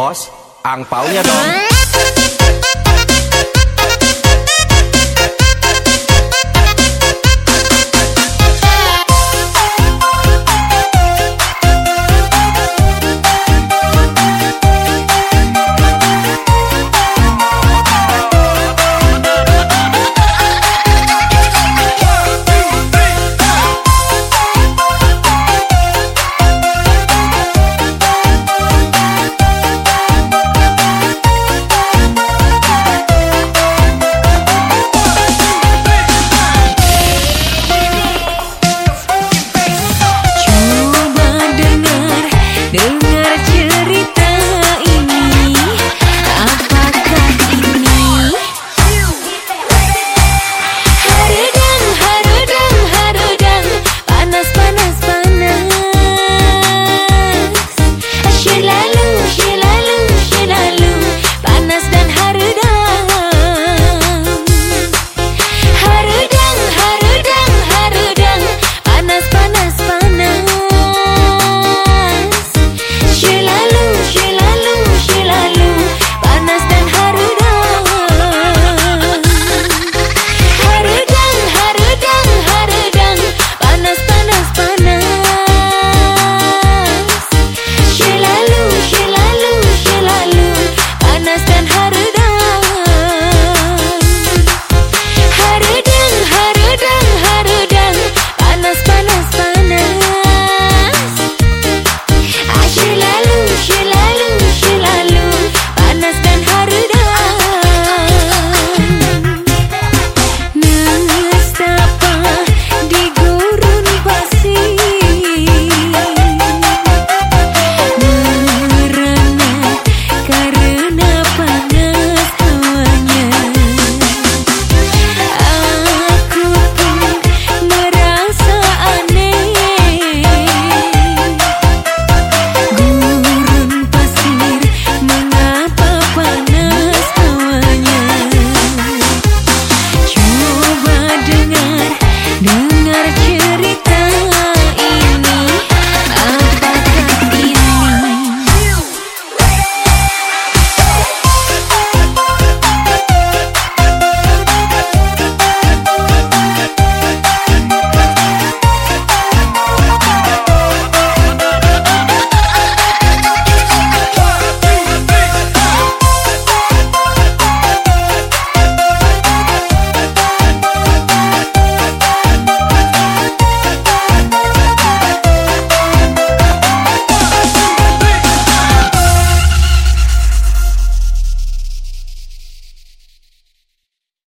boss, ang pau niya doon. Ah.